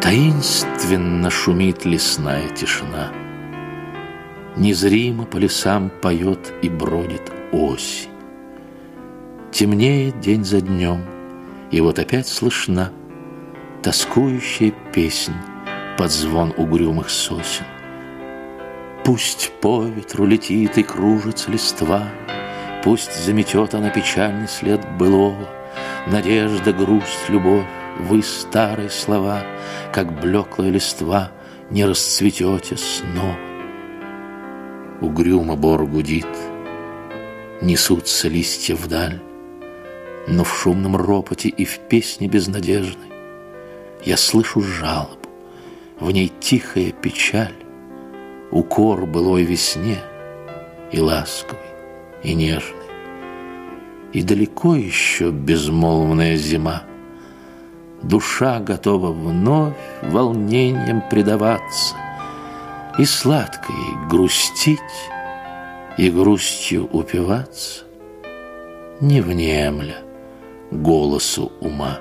Таинственно шумит лесная тишина. Незримо по лесам поет и бродит осень. Темнеет день за днем, и вот опять слышна Тоскующая песнь под звон угрюмых сосен. Пусть по ветру летит и кружится листва, Пусть заметет она печальный след былого, Надежда, грусть, любовь, вы старые слова, Как блеклая листва, не расцветете снова. Угрюмо бор гудит, несутся листья вдаль, Но в шумном ропоте и в песне безнадежной Я слышу жалобу, в ней тихая печаль, Укор былой весне и ласковый, и нежный. И далеко еще безмолвная зима. Душа готова вновь волнением предаваться И сладкой грустить, и грустью упиваться, Не внемля голосу ума.